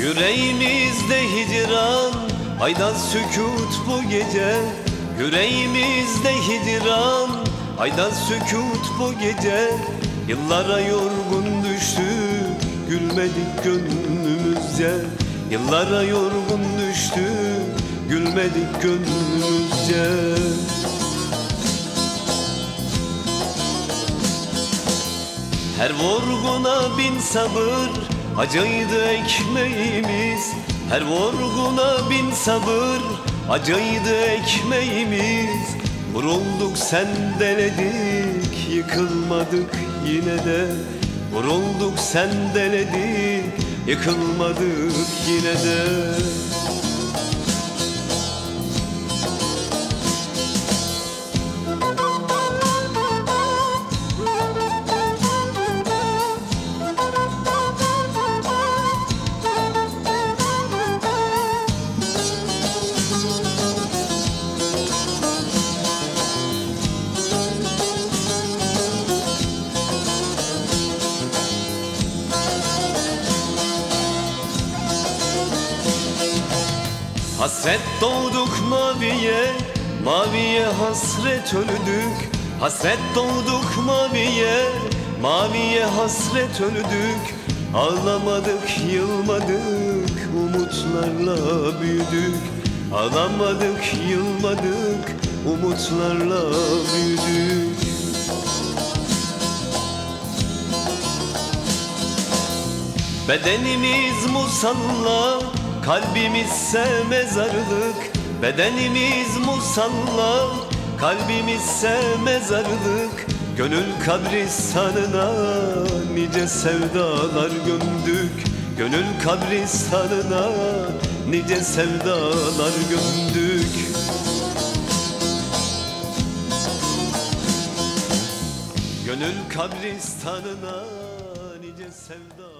Yüreğimizde hicran Aydan sükut bu gece. Yüreğimizde hicran Aydan sükut bu gece. Yıllara yorgun düştük Gülmedik gönlümüzce. Yıllara yorgun düştük Gülmedik gönlümüzce. Her vurguna bin sabır Acıydı ekmeğimiz Her vurguna bin sabır. Acıydı ekmeğimiz Vurulduk sendeledik Yıkılmadık yine de. Vurulduk sendeledik Yıkılmadık yine de Hasret doğduk maviye Maviye hasret öldük. Hasret doğduk maviye Maviye hasret öldük. Ağlamadık yılmadık Umutlarla büyüdük. Ağlamadık yılmadık Umutlarla büyüdük. Bedenimiz musalla, kalbimizse mezarlık Bedenimiz musalla, kalbimizse mezarlık Gönül kabristanına nice sevdalar gömdük. Gönül kabristanına nice sevdalar gömdük. Gönül kabristanına nice sevdalar